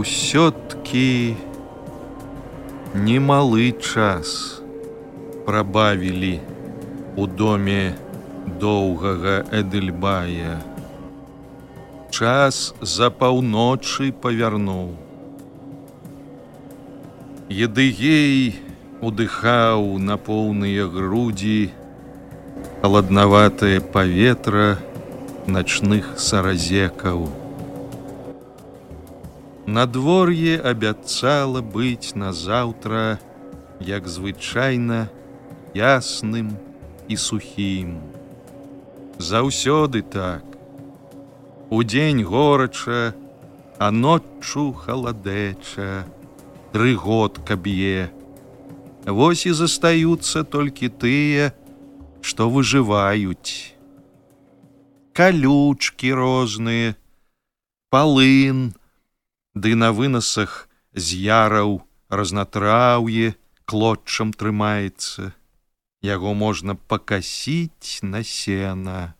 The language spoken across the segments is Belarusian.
Ўсё-ткі немалы час прабавілі у доме доўгага Эдельбая. Час за паўночы павярнуў. Едыгей удыхаў на поўныя грудзі халаднаватае паветра начных саразекаў. Надвор'е абяцала быць назаўтра, як звычайна, ясным і сухім. Заўсёды так. Удзень горача, а ноччу халадэча, трыгодка б'е. Вось і застаюцца толькі тыя, што выжываюць. Калючкі розныя, палын, Ды на вынасах з яраў разнатраўе клотчам трымаецца. Яго можна пакасіць на сена.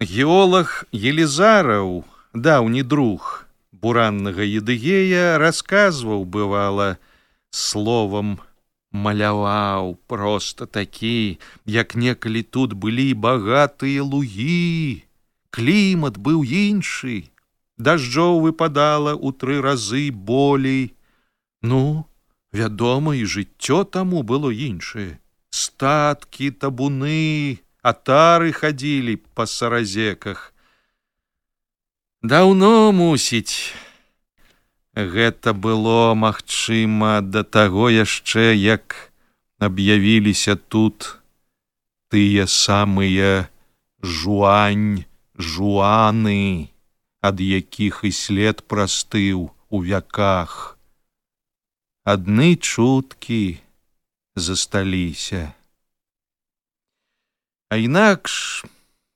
Геолог Елізараў, даўні друг бураннага едыгея расказваў бывала словам маляваў просто такі, як некалі тут былі багатыя лугі. Клімат быў іншы, дажджоў выпадала ў тры разы болей. Ну, вядома, і жыццё таму было іншае. Статкі, табуны, атары хадзілі па саразеках. Даўно мусіць. Гэта было магчыма да таго яшчэ, як аб'явіліся тут тыя самыя жуань, жуаны ад якіх і след прастыў у вяках. Адны чуткі засталіся. А інакш,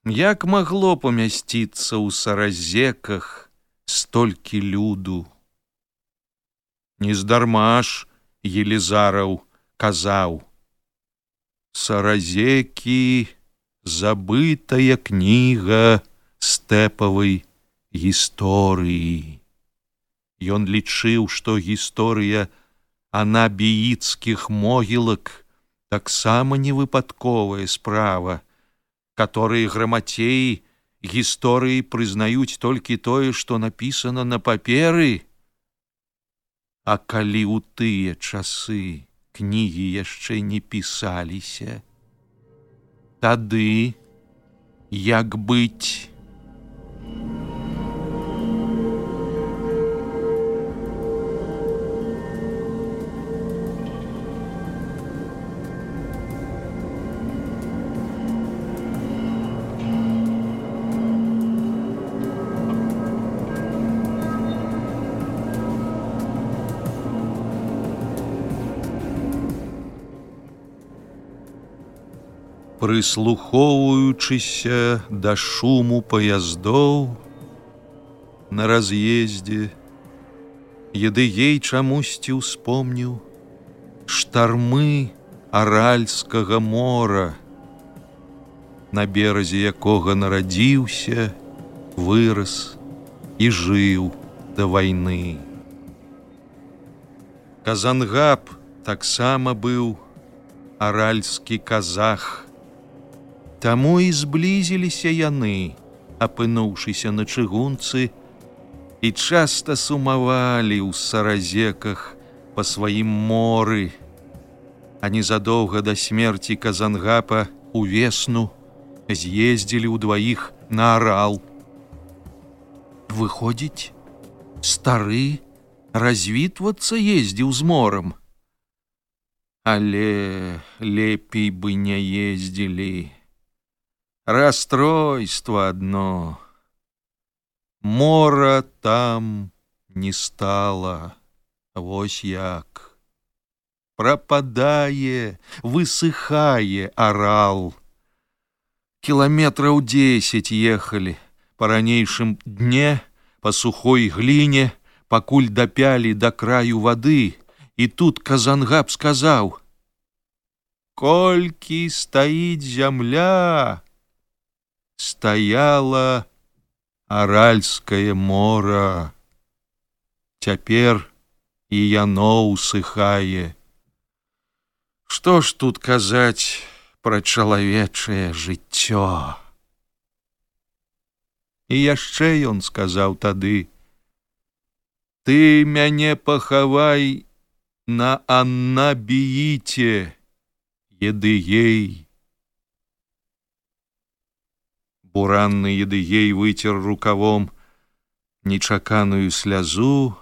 як магло памясціцца ў саразеках столькі люду. Нездарма ж Елізараў казаў: Саразекі забытая кніга стэпавай гісторыі. Ён лічыў, што гісторыя анабііцкіх могілак таксама невыпадковая справа, которые грамацеі гісторыі прызнаюць толькі тое, што напісана на паперы. А калі ў тыя часы кнігі яшчэ не пісаліся, Тады як быць, прыслухоўваючыся да шуму паяздоў на раз'ездзе, Едыгей чамусьці ўспомніў штармы аральскага мора, на беразе якога нарадзіўся, вырас і жыў да вайны. Казангаб таксама быў аральскі казах. Таму і зблізіліся яны, апынуўшыся на чыгунцы, і часта сумавалі ў саразеках па сваім моры. А незадоўга да смерці казангапа у весну з'ездзілі ўдваіх на арал. Выходзіць, стары развітвацца ездзіў з морам. Але лепей бы не ездзілі. Расстройство одно. Мора там не стало. Вось як. Пропадае, высыхае арал. Кіламетраў дзесяць ехалі па ранейшым дне, па сухой гліне, пакуль дапялі да краю вады, і тут казангаб сказаў: « Колькі стаіць зямля, стаяла аральскае мора. Цяпер і яно ўсыхае. Што ж тут казаць пра чалавечае жыццё? І яшчэ ён сказаў тады: « Ты мяне пахавай на аннабііце, едыгей. Буранны едыгей выцер рукавом нечаканую слязу,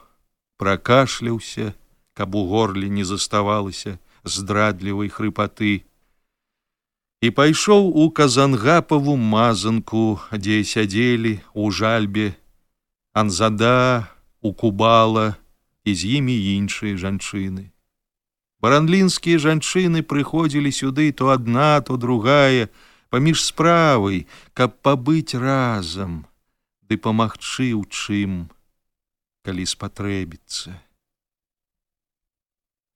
пракашляўся, каб у горле не заставалася здрадлівай хрыпаты і пайшоў у казангапаву мазанку, дзе сядзелі у жальбе, анзада, у кубала і з імі іншыя жанчыны. Баранлінскія жанчыны прыходзілі сюды то адна, то другая, паміж справай, каб пабыць разам, ды памагчы ў чым, калі спатрэбіцца.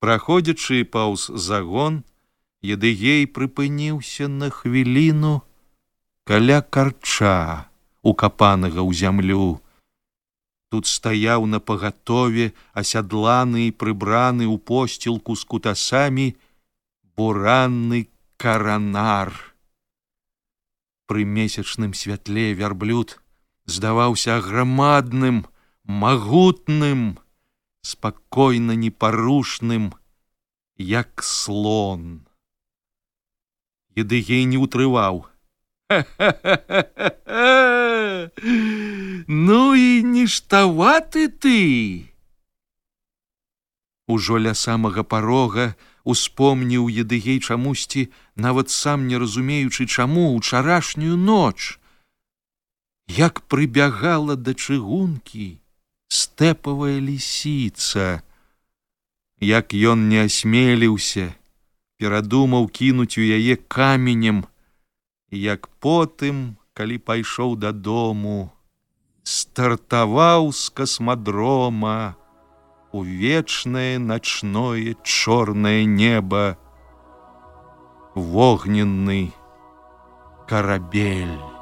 Праходзячы паўз загон, Едыгей прыпыніўся на хвіліну каля карча, укапанага ў зямлю. Тут стаяў на пагатове асядланы і прыбраны ў посцілку з кутасамі буранны каранар. Пры месячным святле вярблюд здаваўся грамадным, магутным, спакойна непарушным, як слон едыгей не утрываў. Ну і ніштаваты ты. Ужо ля самага парога успомніў едыгей чамусьці, нават сам не разумеючы, чаму учарашнюю ноч. Як прыбягала да чыгункі стэпавая лісіца, як ён не асмеліўся, перадумаў кінуць у яе каменем, як потым, калі пайшоў дадому, стартаваў з касмадрома у вечнае начное чорнае неба, вогненны карабель.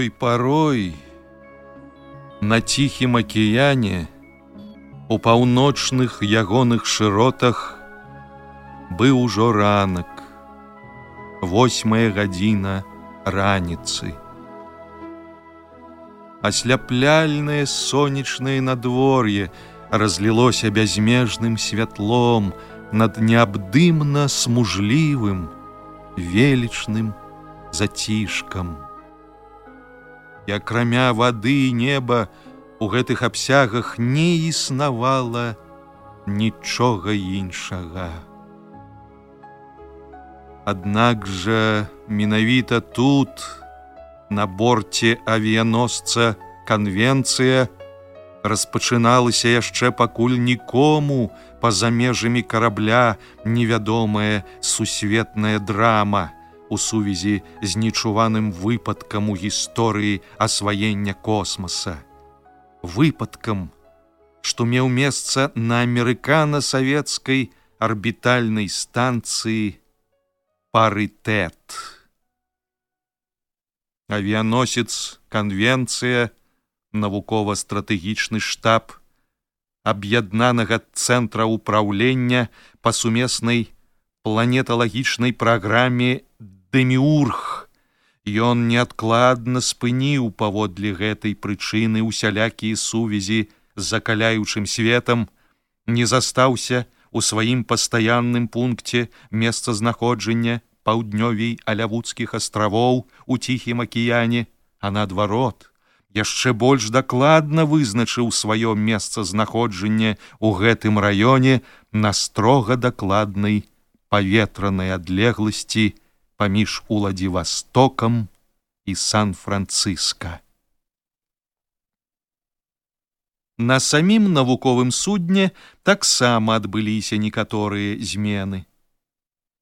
Той порой на ціхім акіяне у паўночных ягоных шыротах быў ужо ранак восьмая гадзіна раніцы. Асляпляльнае сонечнае надвор'е разлілося бязмежным святлом над неабдымна смужлівым велічным зацішкам і акрамя вады і неба у гэтых абсягах не існавала нічога іншага. Аднак жа менавіта тут, на борце авіяносца канвенцыя распачыналася яшчэ пакуль нікому па-за межамі карабля невядомая сусветная драма у сувязі з нечуваным выпадкам у гісторыі асваення космоса. Выпадкам, што меў месца на амерыкана-савецкай арбітальнай станцыі парытэт. Авіяносец канвенцыя, навукова-стратэгічны штаб аб'яднанага цэнтра ўпраўлення па сумеснай планеталагічнай праграме дэміург. Ён неадкладна спыніў паводле гэтай прычыны усялякія сувязі з закаляючым светам, не застаўся у сваім пастаянным пункце месцазнаходжання паўднёвей алявудскіх астравоў у ціхім акіяне, а наадварот, яшчэ больш дакладна вызначыў сваё месцазнаходжанне ў гэтым раёне на строга дакладнай паветранай адлегласці, паміж уладзівастокам і сан-францыска. На самім навуковым судне таксама адбыліся некаторыя змены.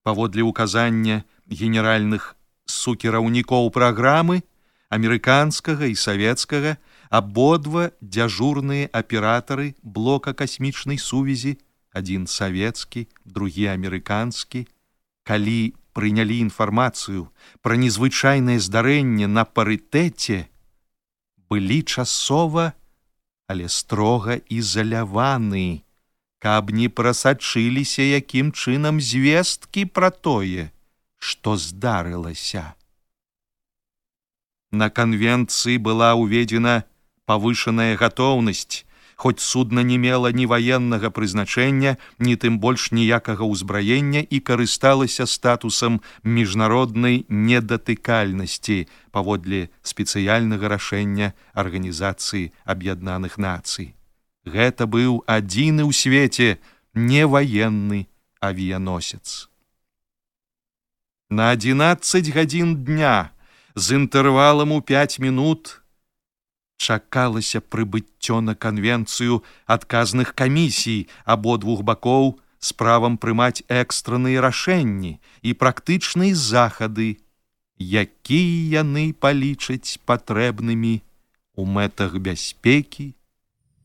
Паводле указання генеральных сукераўнікоў праграмы амерыканскага і савецкага абодва дзяжурныя аператары блока касмічнай сувязі, адзін савецкі, другі амерыканскі, калі прынялі інфармацыю пра незвычайнае здарэнне на парытэце, былі часова, але строга ізаляваны, каб не прасачыліся, якім чынам звесткі пра тое, што здарылася. На канвенцыі была ўведзена павышаная гатоўнасць, хоць судна не мела ні ваеннага прызначэння, ні тым больш ніякага ўзбраення і карысталася статусам міжнароднай недатыкальнасці паводле спецыяльнага рашэння арганізацыі аб'яднаных нацый. Гэта быў адзіны ў свеце неваенны авіяносец. На 11 гадзін дня з інтэрвалам у 5 минут чакалася прыбыццё на канвенцыю адказных камісій абодвух бакоў з правам прымаць экстранныя рашэнні і практычныя захады, якія яны палічаць патрэбнымі у мэтах бяспекі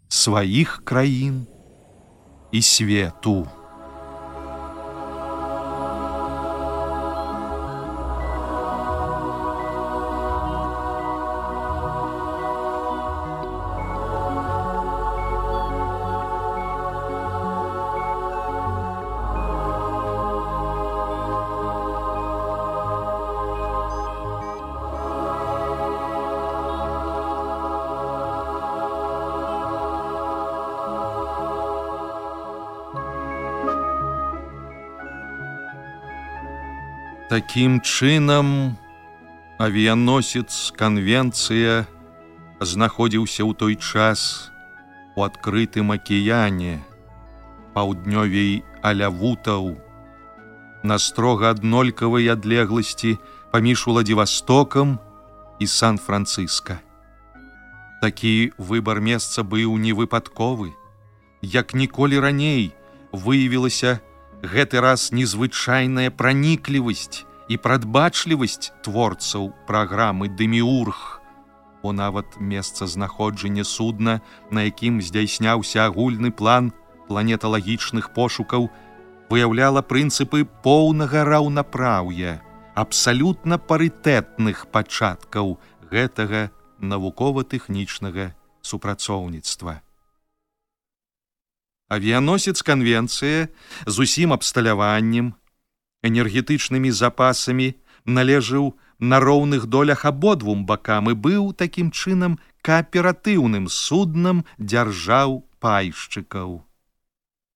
сваіх краін і свету. Такім чынам авіяносец канвенцыя знаходзіўся ў той час у адкрытым акіяне паўднёвей алявутаў на строга аднолькавай адлегласці паміж уладзівастокам і сан-францыска. Такі выбар месца быў невыпадковы, як ніколі раней выявілася, гэты раз незвычайная праніклівасць і прадбачлівасць творцаў праграмы дэміург. О нават месца знаходжання судна на якім здзяйсняўся агульны план планеталагічных пошукаў выяўляла прынцыпы поўнага раўнапраўя абсалютна парытэтных пачаткаў гэтага навукова-тэхнічнага супрацоўніцтва авіяносец канвенцыя з усім абсталяваннем, энергетычнымі запасамі належыў на роўных долях абодвум бакам і быў такім чынам кааператыўным суднам дзяржаў пайшчыкаў.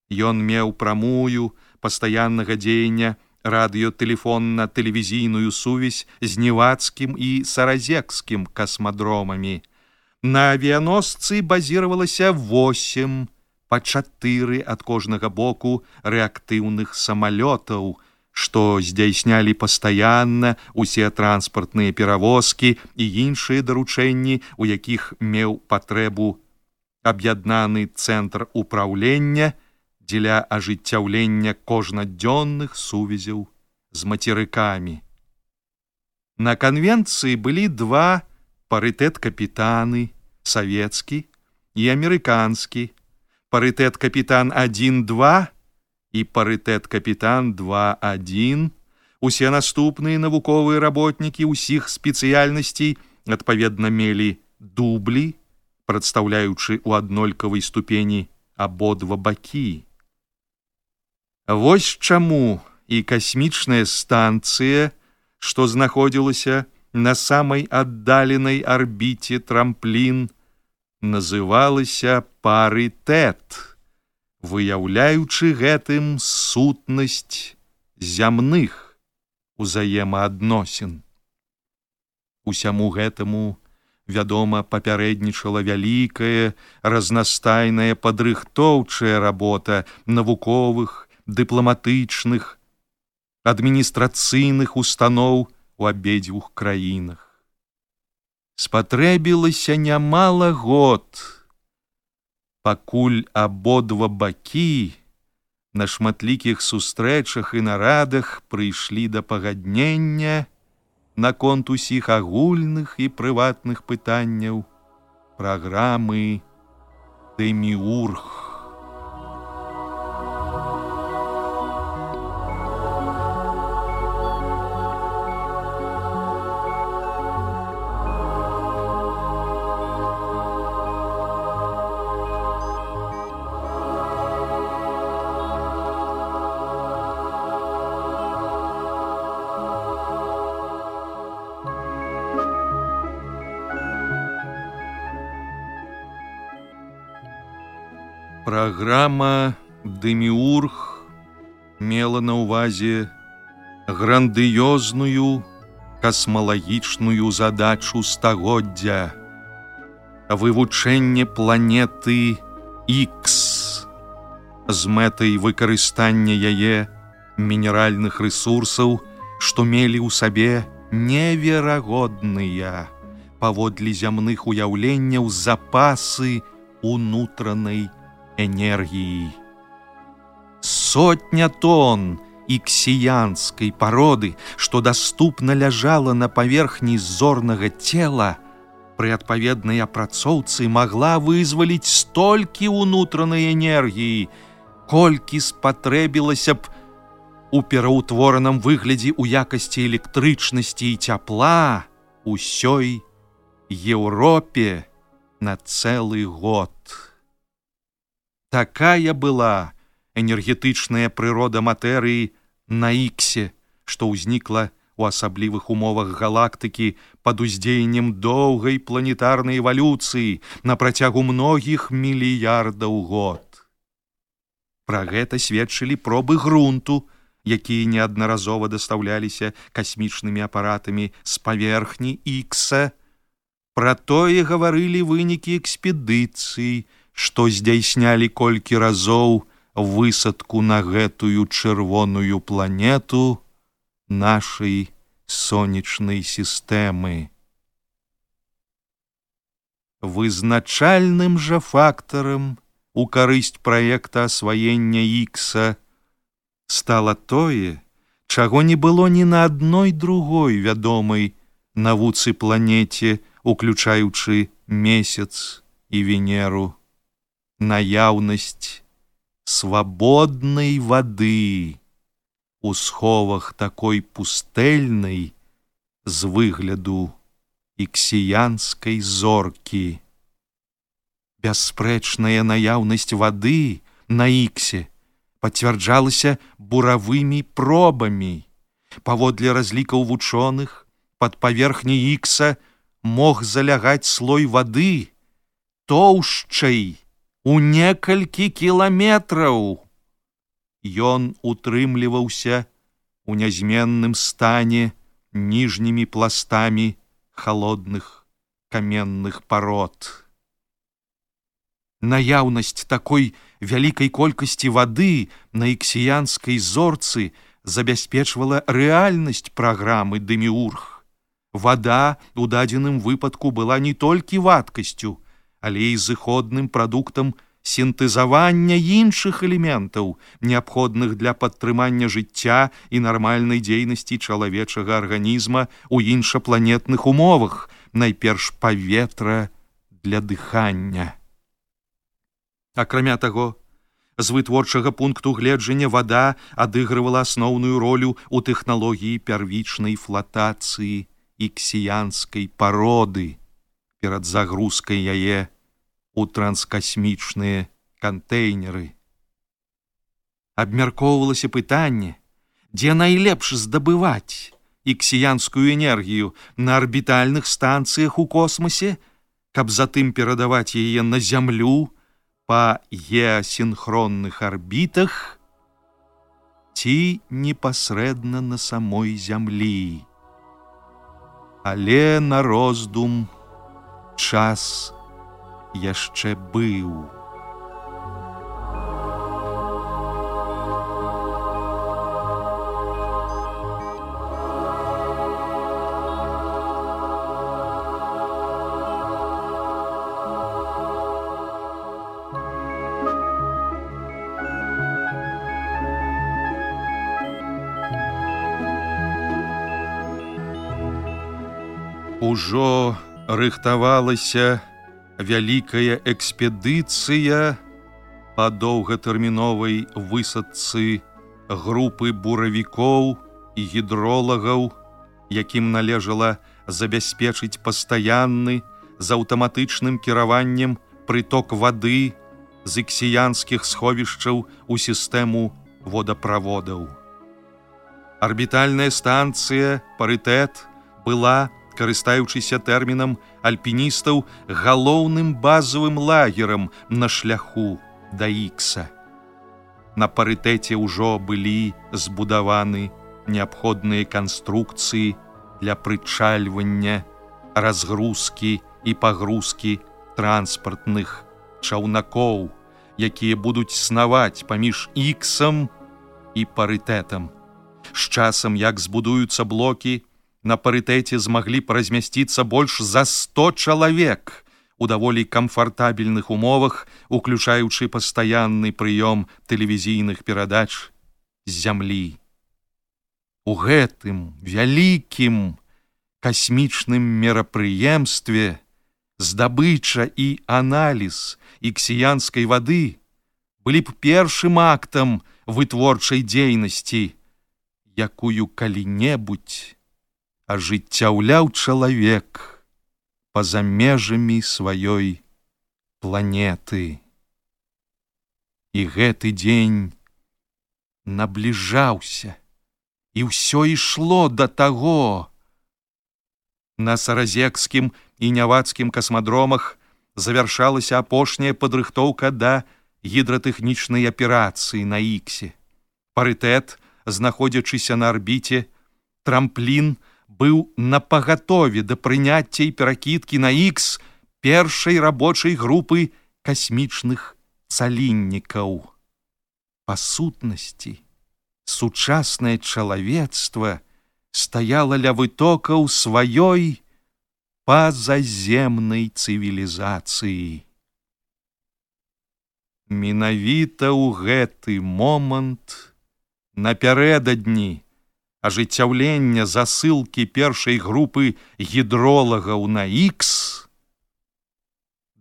Ён меў прамую пастаяннага дзеяння радыётэлефонна-тэлевізійную сувязь з невацкім і саразекскім касмадромамі. На авіяносцы базіравалася восемь па чатыры ад кожнага боку рэактыўных самалётаў, што здзяйснялі пастаянна усе транспартныя перавозкі і іншыя даручэнні, у якіх меў патрэбу аб'яднаны цэнтр упраўлення дзеля ажыццяўлення кожнадзённых сувязяў з мацерыкамі. На канвенцыі былі два парытэт капітаны, савецкі і амерыканскі, парытэт капітан 12 і парытэт капітан 21, усе наступныя навуковыя работнікі ўсіх спецыяльнасцей адпаведна мелі дублі, прадстаўляючы ў аднолькавай ступені абодва бакі. Вось чаму і касмічная станцыя, што знаходзілася на самай аддаленай арбіце трамплін, называлася парытэт, выяўляючы гэтым сутнасць зямных узаемаадносін. Усяму гэтаму, вядома, папярэднічала вялікая, разнастайная падрыхтоўчая работа навуковых, дыпламатычных, адміністрацыйных устаноў у абедзвюх краінах. Спатрэбілася нямала год, пакуль абодва бакі на шматлікіх сустрэчах і нарадах прыйшлі да пагаднення наконт усіх агульных і прыватных пытанняў праграмы Дэміурх. Праграма Дэміург мела на ўвазе грандыёзную касмалагічную задачу стагоддзя вывучэнне планеты X з мэтай выкарыстання яе мінеральных ресурсаў, што мелі ў сабе неверагодныя паводле зямных уяўленняў запасы унутранай энергии. Сотня тонн іксіянскай пароды, што даступна ляжала на паверхні зорнага цела, пры адпаведнай апрацоўцы магла вызваліць столькі ўнутранай энергіі, колькі спатрэбілася б у пераўтвораным выглядзе ў якасці электрычнасці і цяпла усёй Еўропе на цэлы год. Такая была энергетычная прырода матэрыі на іксе, што ўзнікла у асаблівых умовах галактыкі пад уздзеяннем доўгай планетарнай эвалюцыі на працягу многіх мільярдаў год. Пра гэта сведчылі пробы грунту, якія неаднаразова дастаўляліся касмічнымі апаратамі з паверхні ікса. Пра тое гаварылі вынікі экспедыцыі, што здзяйснялі колькі разоў высадку на гэтую чырвоную планету нашай сонечнай сістэмы. Вызначальным жа фактарам у карысць праекта асваення Ікса стала тое, чаго не было ні на адной другой вядомай навуцы планеце, уключаючы месяц і венеру наяўнасць свабоднай вады у сховах такой пустэльнай з выгляду іксіянскай зоркі. Бясспрэчная наяўнасць вады на іксе пацвярджалася буравымі пробамі. Паводле разлікаў вучоных пад паверхні ікса мог залягаць слой вады тоўшчай, у некалькі кіламетраў. Ён утрымліваўся у нязменным стане ніжнімі пластамі холодных каменных парод. Наяўнасць такой вялікай колькасці вады на іксіянскай зорцы забяспечвала рэальнасць праграмы дэміург. Вада у дадзеным выпадку была не толькі вадкасцю, але і зыходным прадуктам сінтэзавання іншых элементаў, неабходных для падтрымання жыцця і нармальнай дзейнасці чалавечага арганізма ў іншапланетных умовах, найперш паветра для дыхання. Акрамя таго, з вытворчага пункту гледжання вада адыгрывала асноўную ролю ў тэхналогіі пярвічнай флатацыі іксіянскай пароды перад загрузкай яе у транскасмічныя кантэйнеры. Абмяркоўвалася пытанне, дзе найлепш здабываць іксіянскую энергію на арбітальных станцыях у космосе, каб затым перадаваць яе на зямлю, па геасінхронных арбітах ці непасрэдна на самой зямлі. Але на роздум час яшчэ быў. Ужо рыхтавалася вялікая экспедыцыя па доўгатэрміновай высадцы групы буравікоў і гідролагаў, якім належала забяспечыць пастаянны з аўтаматычным кіраваннем прыток вады з іксіянскіх сховішчаў у сістэму водаправодаў. Арбітальная станцыя парытэт была карыстаючыся тэрмінам альпіністаў галоўным базавым лагерам на шляху да ікса. На парытэце ўжо былі збудаваны неабходныя канструкцыі для прычальвання, разгрузкі і пагрузкі транспартных чаўнакоў, якія будуць снаваць паміж іксам і парытэтам. З часам, як збудуюцца блокі, на парытэце змаглі размясціцца больш за 100 чалавек у даволі камфартабельных умовах, уключаючы пастаянны прыём тэлевізійных перадач з зямлі. У гэтым вялікім касмічным мерапрыемстве здабыча і аналіз іксіянскай вады былі б першым актам вытворчай дзейнасці, якую калі-небудзь ажыццяўляў чалавек па-за межамі сваёй планеты. І гэты дзень набліжаўся, і ўсё ішло да таго. На саразекскім і нявацкім касмадромах завяршалася апошняя падрыхтоўка да гідратэхнічнай аперацыі на іксе. Парытэт, знаходзячыся на арбіце, трамплін, быў на пагатове да прыняцця і перакідкі на X першай рабочай групы касмічных цаліннікаў. Па сутнасці, сучаснае чалавецтва стаяла ля вытокаў сваёй пазаземнай цывілізацыі. Менавіта ў гэты момант напярэдадні, ажыццяўлення засылкі першай групы гідролагаў на X,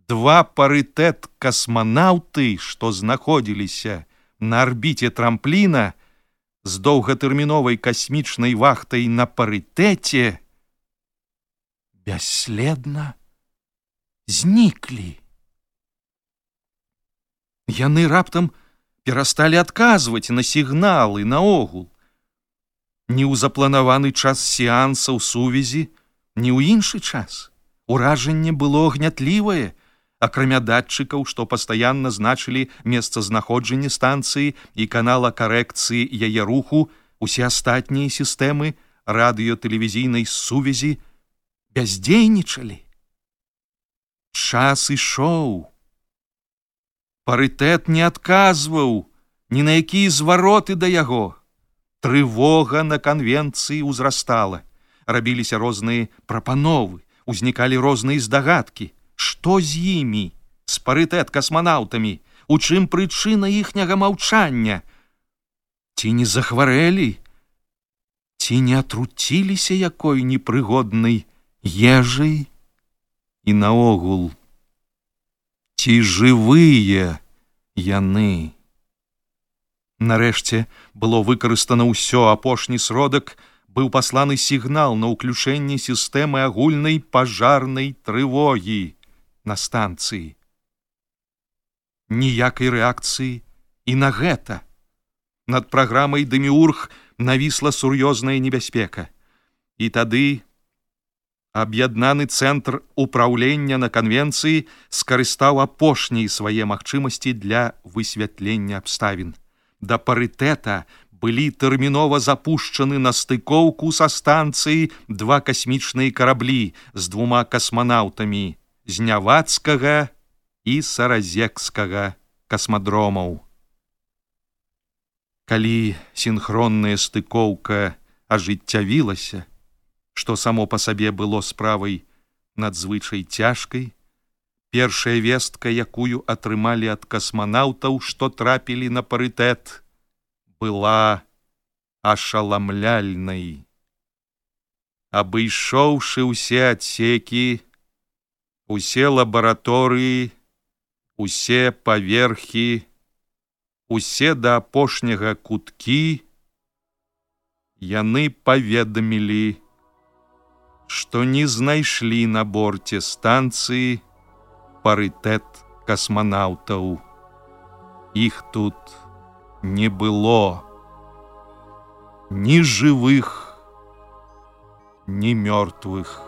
два парытэт касманаўты, што знаходзіліся на арбіце трампліна з доўгатэрміновай касмічнай вахтай на парытэце, бясследна зніклі. Яны раптам перасталі адказваць на сігналы наогул ні ў запланаваны час сеансаў сувязі, ні ў іншы час. Уражанне было гнятлівае, акрамя датчыкаў, што пастаянна значылі месцазнаходжанне станцыі і канала карэкцыі яе руху, усе астатнія сістэмы радыётэлевізійнай сувязі бяздзейнічалі. Час ішоў. Парытэт не адказваў ні на якія звароты да яго. Трывога на канвенцыі ўзрастала. Рабіліся розныя прапановы, узнікалі розныя здагадкі. Што з імі, з парытэт касманаўтамі, у чым прычына іхняга маўчання? Ці не захварэлі? Ці не атруціліся якой непрыгоднай ежай? І наогул, ці жывыя яны? Нарэшце было выкарыстана ўсё апошні сродак, быў пасланы сігнал на ўключэнне сістэмы агульнай пажарнай трывогі на станцыі. Ніякай рэакцыі і на гэта. Над праграмай дэміург навісла сур'ёзная небяспека. І тады аб'яднаны цэнтр упраўлення на канвенцыі скарыстаў апошнія свае магчымасці для высвятлення абставін да парытэта былі тэрмінова запушчаны на стыкоўку са станцыі два касмічныя караблі з двума касманаўтамі з нявацкага і саразекскага касмадромаў. Калі синхронная стыкоўка ажыццявілася, што само па сабе было справай надзвычай цяжкай, Першая вестка, якую атрымалі ад касманаўтаў, што трапілі на парытэт, была ашаламляльнай. Абышоўшы ўсе адсекі, усе лабараторыі, усе паверхі, усе да апошняга куткі, яны паведамілі, што не знайшлі на борце станцыі, парытэт касманаўтаў. Іх тут не было ні жывых, ні мёртвых.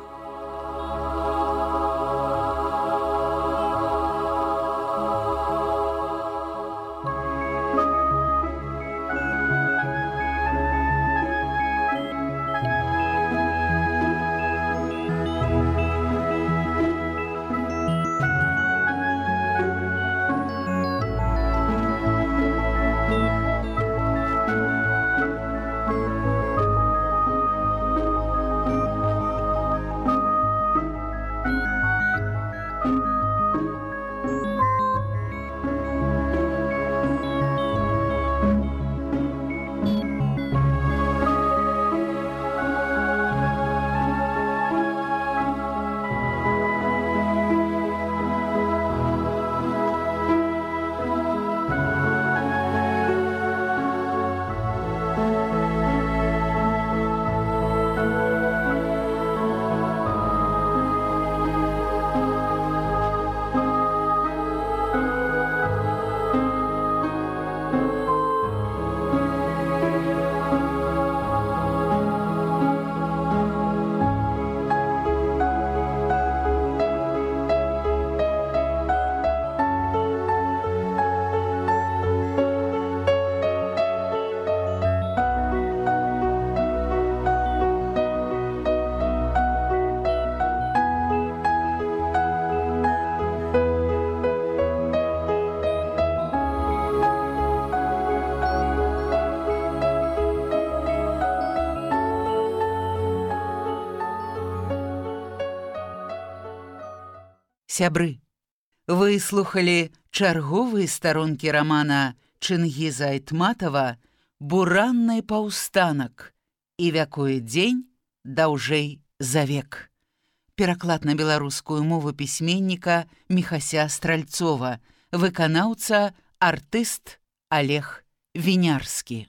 Сябры. Вы слухали чарговыя старонкі рамана чынгіза айтматова буранны паўстанак і вякое дзень даўжэй за век пераклад на беларускую мову пісьменніка мехася стральцова выканаўца артыст олег вінярскі